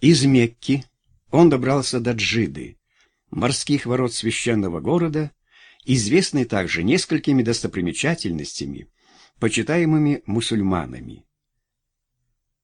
Из Мекки он добрался до Джиды, морских ворот священного города, известный также несколькими достопримечательностями, почитаемыми мусульманами.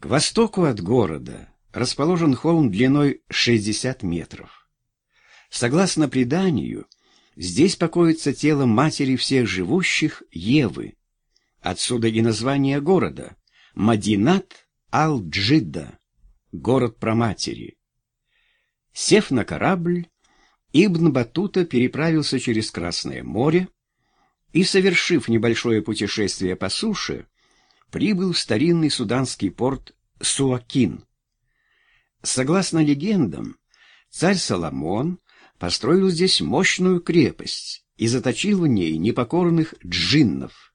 К востоку от города расположен холм длиной 60 метров. Согласно преданию, здесь покоится тело матери всех живущих Евы. Отсюда и название города – Мадинат Ал-Джидда, город проматери. Сев на корабль, Ибн Батута переправился через Красное море и, совершив небольшое путешествие по суше, прибыл в старинный суданский порт Суакин. Согласно легендам, царь Соломон построил здесь мощную крепость и заточил в ней непокорных джиннов.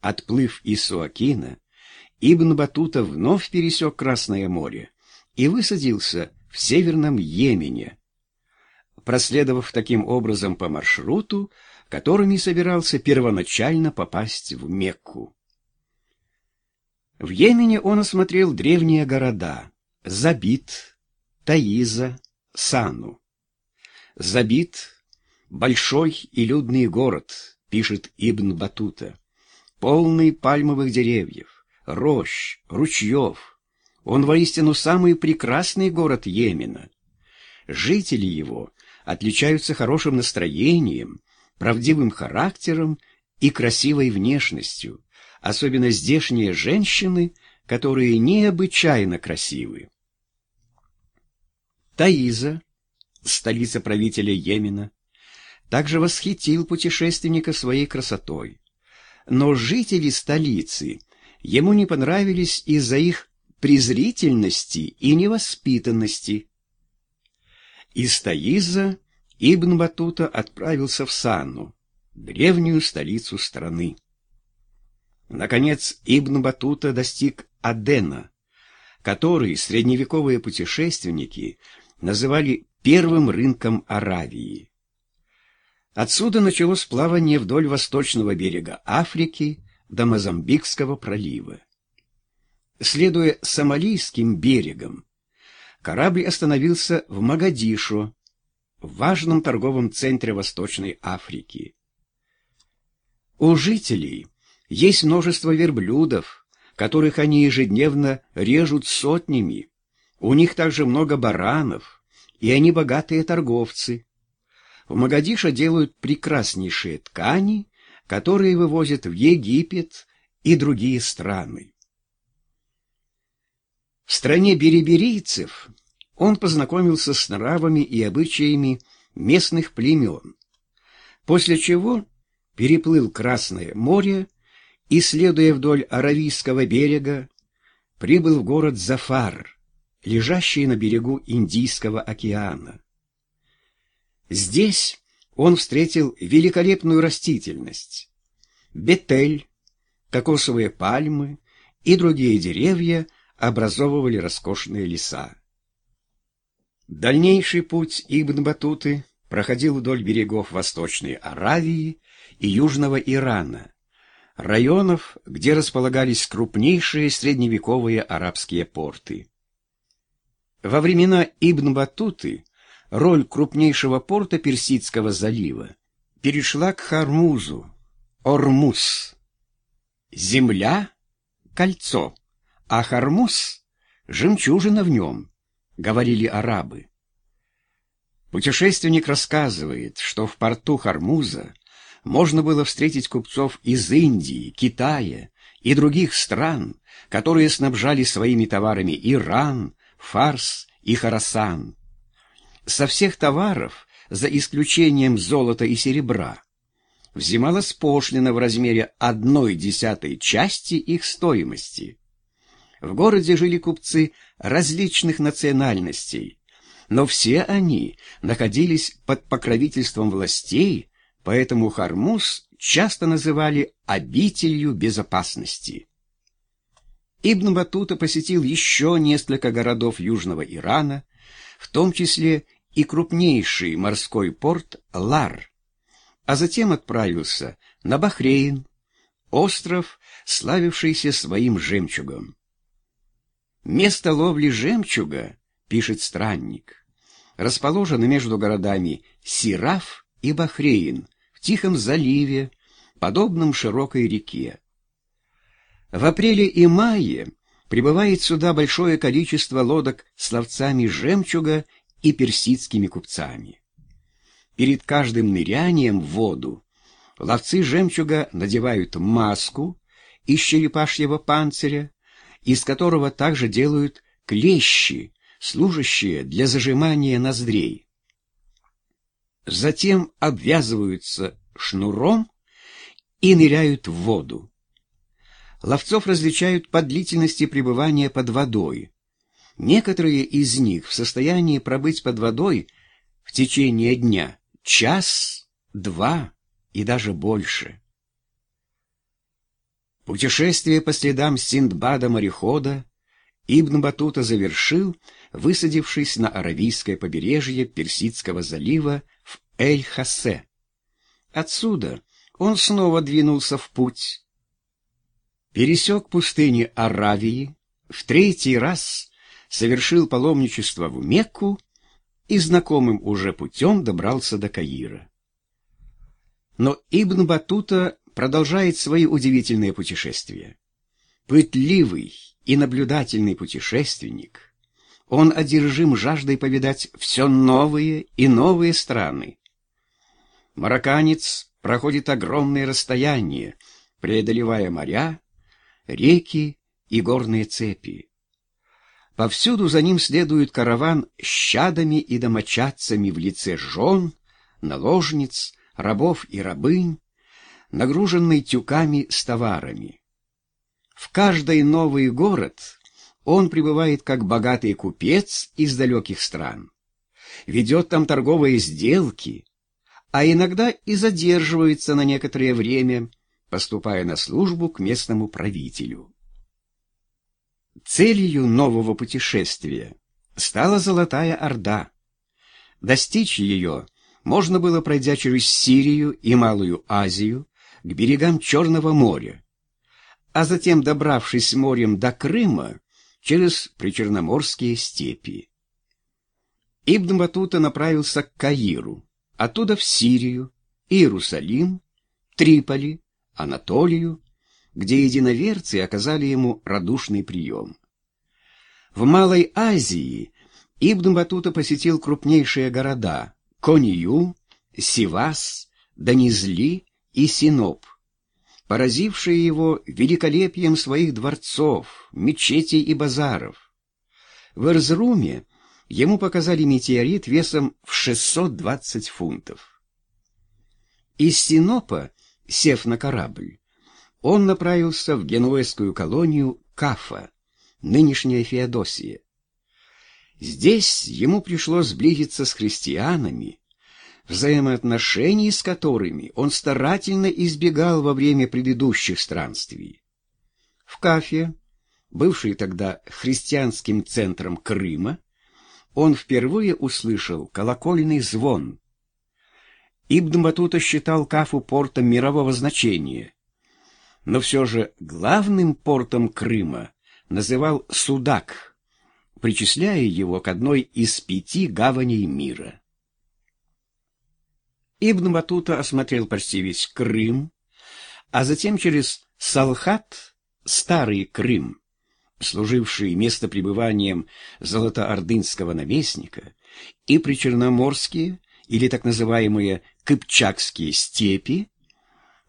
Отплыв из Суакина, Ибн Батута вновь пересек Красное море и высадился в Северном Йемене, проследовав таким образом по маршруту, которым и собирался первоначально попасть в Мекку. В Йемене он осмотрел древние города Забит, Таиза, Сану. Забит — большой и людный город, пишет Ибн Батута, полный пальмовых деревьев, рощ, ручьев. Он воистину самый прекрасный город Йемена. Жители его отличаются хорошим настроением, правдивым характером и красивой внешностью, особенно здешние женщины, которые необычайно красивы. Таиза, столица правителя Йемена, также восхитил путешественника своей красотой. Но жители столицы ему не понравились из-за их презрительности и невоспитанности. Из Таиза Ибн Батута отправился в Санну, древнюю столицу страны. Наконец Ибн Батута достиг Адена, который средневековые путешественники называли первым рынком Аравии. Отсюда началось плавание вдоль восточного берега Африки до Мозамбикского пролива. Следуя Сомалийским берегам, корабль остановился в Магадишо, важном торговом центре Восточной Африки. У жителей есть множество верблюдов, которых они ежедневно режут сотнями. У них также много баранов, и они богатые торговцы. В Магадише делают прекраснейшие ткани, которые вывозят в Египет и другие страны. В стране бериберийцев он познакомился с нравами и обычаями местных племен, после чего переплыл Красное море и, следуя вдоль Аравийского берега, прибыл в город Зафар, лежащий на берегу Индийского океана. Здесь он встретил великолепную растительность. Бетель, кокосовые пальмы и другие деревья образовывали роскошные леса. Дальнейший путь Ибн Батуты проходил вдоль берегов Восточной Аравии и Южного Ирана, районов, где располагались крупнейшие средневековые арабские порты. Во времена Ибн Батуты роль крупнейшего порта Персидского залива перешла к Хармузу, Ормуз. Земля — кольцо, а Хармуз — жемчужина в нем, говорили арабы. Путешественник рассказывает, что в порту Хармуза можно было встретить купцов из Индии, Китая и других стран, которые снабжали своими товарами Иран, Фарс и Харасан. Со всех товаров, за исключением золота и серебра, взималась пошлина в размере одной десятой части их стоимости. В городе жили купцы различных национальностей, но все они находились под покровительством властей, поэтому Хармуз часто называли обителью безопасности. Ибн Батута посетил еще несколько городов Южного Ирана, в том числе и крупнейший морской порт Лар, а затем отправился на Бахрейн, остров, славившийся своим жемчугом. Место ловли жемчуга пишет странник, расположена между городами Сираф и Бахрейн в Тихом заливе, подобном широкой реке. В апреле и мае прибывает сюда большое количество лодок с ловцами жемчуга и персидскими купцами. Перед каждым нырянием в воду ловцы жемчуга надевают маску из черепашьего панциря, из которого также делают клещи, служащие для зажимания ноздрей. Затем обвязываются шнуром и ныряют в воду. Ловцов различают по длительности пребывания под водой. Некоторые из них в состоянии пробыть под водой в течение дня час, два и даже больше. Путешествие по следам Синдбада-морехода Ибн Батута завершил, высадившись на аравийское побережье Персидского залива в Эль-Хасе. Отсюда он снова двинулся в путь. Пересек пустыни Аравии, в третий раз совершил паломничество в Мекку и знакомым уже путем добрался до Каира. Но Ибн Батута продолжает свои удивительные путешествия. Пытливый и наблюдательный путешественник, он одержим жаждой повидать все новые и новые страны. Марокканец проходит огромные расстояния, преодолевая моря, реки и горные цепи. Повсюду за ним следует караван с чадами и домочадцами в лице жен, наложниц, рабов и рабынь, нагруженный тюками с товарами. В каждый новый город он прибывает как богатый купец из далеких стран, ведет там торговые сделки, а иногда и задерживается на некоторое время, поступая на службу к местному правителю. Целью нового путешествия стала Золотая Орда. Достичь ее можно было, пройдя через Сирию и Малую Азию, к берегам Черного моря, а затем, добравшись морем до Крыма, через причерноморские степи. Ибн Батута направился к Каиру, оттуда в Сирию, Иерусалим, Триполи, Анатолию, где единоверцы оказали ему радушный прием. В Малой Азии Ибн Батута посетил крупнейшие города – Конию, Сивас, Данизли и Синоп, поразившие его великолепием своих дворцов, мечетей и базаров. В Эрзруме ему показали метеорит весом в 620 фунтов. Из Синопа, сев на корабль, он направился в генуэзскую колонию Кафа, нынешняя Феодосия. Здесь ему пришлось сблизиться с христианами, взаимоотношений с которыми он старательно избегал во время предыдущих странствий. В Кафе, бывший тогда христианским центром Крыма, он впервые услышал колокольный звон. Ибн Батута считал Кафу портом мирового значения, но все же главным портом Крыма называл Судак, причисляя его к одной из пяти гаваней мира. Ибн Батута осмотрел почти весь Крым, а затем через Салхат, Старый Крым, служивший местопребыванием золотоордынского наместника, и причерноморские, или так называемые Кыпчакские степи,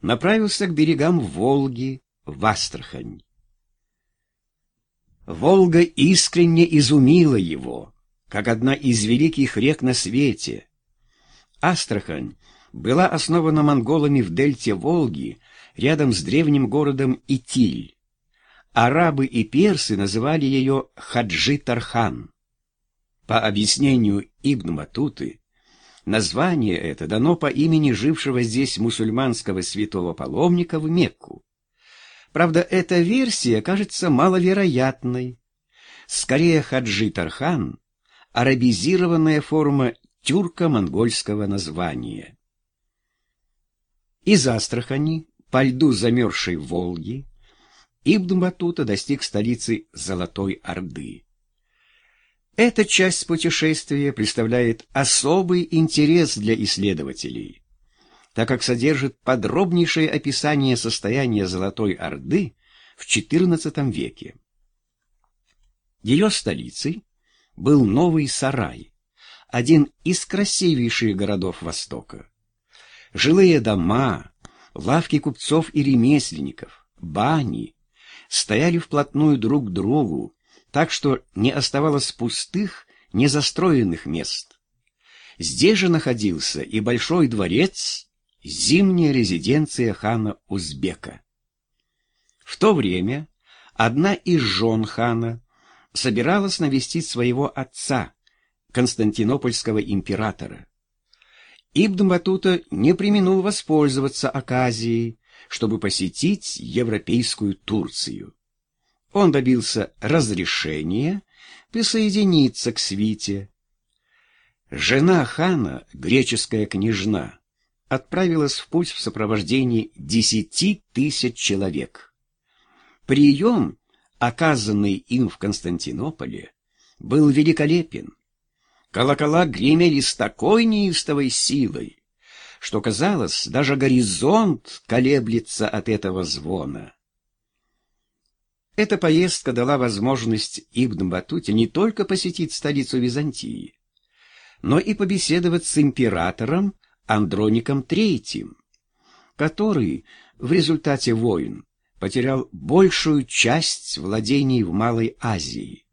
направился к берегам Волги в Астрахань. Волга искренне изумила его, как одна из великих рек на свете. Астрахань была основана монголами в дельте Волги, рядом с древним городом Итиль. Арабы и персы называли ее Хаджи-Тархан. По объяснению Ибн Матуты, название это дано по имени жившего здесь мусульманского святого паломника в Мекку. Правда, эта версия кажется маловероятной. Скорее, Хаджи-Тархан — арабизированная форма тюрко-монгольского названия. Из Астрахани, по льду замерзшей Волги, Ибн Батута достиг столицы Золотой Орды. Эта часть путешествия представляет особый интерес для исследователей, так как содержит подробнейшее описание состояния Золотой Орды в XIV веке. Ее столицей был Новый Сарай, один из красивейших городов Востока. Жилые дома, лавки купцов и ремесленников, бани стояли вплотную друг к другу, так что не оставалось пустых, незастроенных мест. Здесь же находился и большой дворец, зимняя резиденция хана Узбека. В то время одна из жен хана собиралась навестить своего отца, константинопольского императора. Ибн Батута не применил воспользоваться оказией, чтобы посетить европейскую Турцию. Он добился разрешения присоединиться к свите. Жена хана, греческая княжна, отправилась в путь в сопровождении десяти тысяч человек. Прием, оказанный им в Константинополе, был великолепен. Колокола гремели с такой неистовой силой, что, казалось, даже горизонт колеблется от этого звона. Эта поездка дала возможность Ибн Батуте не только посетить столицу Византии, но и побеседовать с императором Андроником III, который в результате войн потерял большую часть владений в Малой Азии.